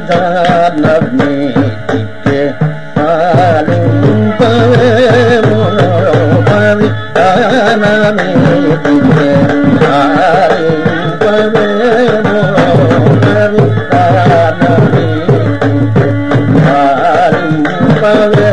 परिदानवे हर भवे नव हर पवे तव्हीं हर पवे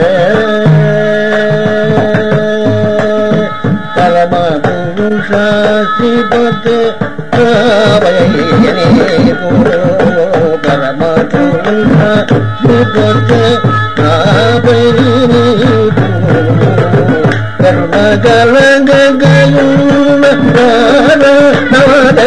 சிபத்து பரமகுந்த சிபத்து கருணகலங்கையும் நாட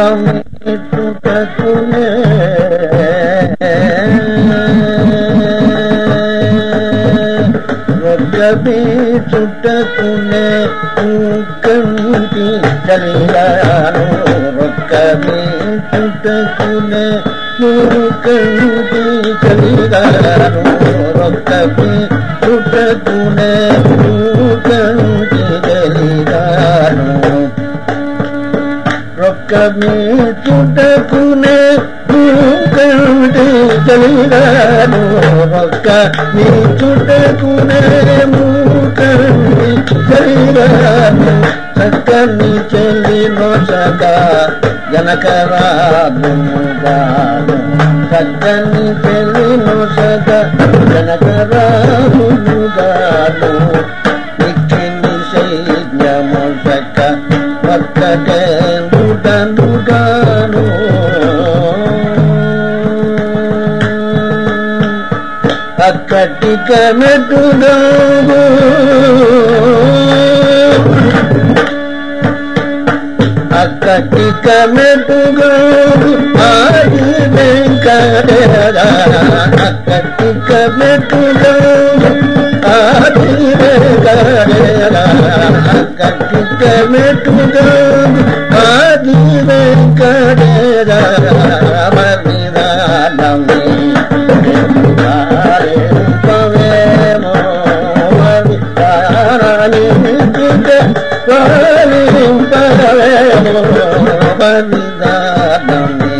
روڪ به نه ڪندي چيا رکي ڇٽ ڪني تون ڪندي چئي رو ري ٹوٹ ڪني రొక్క చుట్టకునే కంటి చలిగాను రొక్క మీ చుట్టకునే మూకంటి చలిగాను చక్కని చెల్లి నొసక జనకరాబుగాను చక్కని చెల్లి నోసగా జనకరాను గాను జనకరాబుగాను నిక్కిని చక్క ఒక్కటే అక్కటిక మెట్టుగాను అక్కటిక మెట్టుగాను ఆది వెంకటేరా అక్కటిక మెట్టుగాను ఆది వెంకటేరా అక్కటిక మెట్టుగాను ఆది వెంకటేరా விதானமே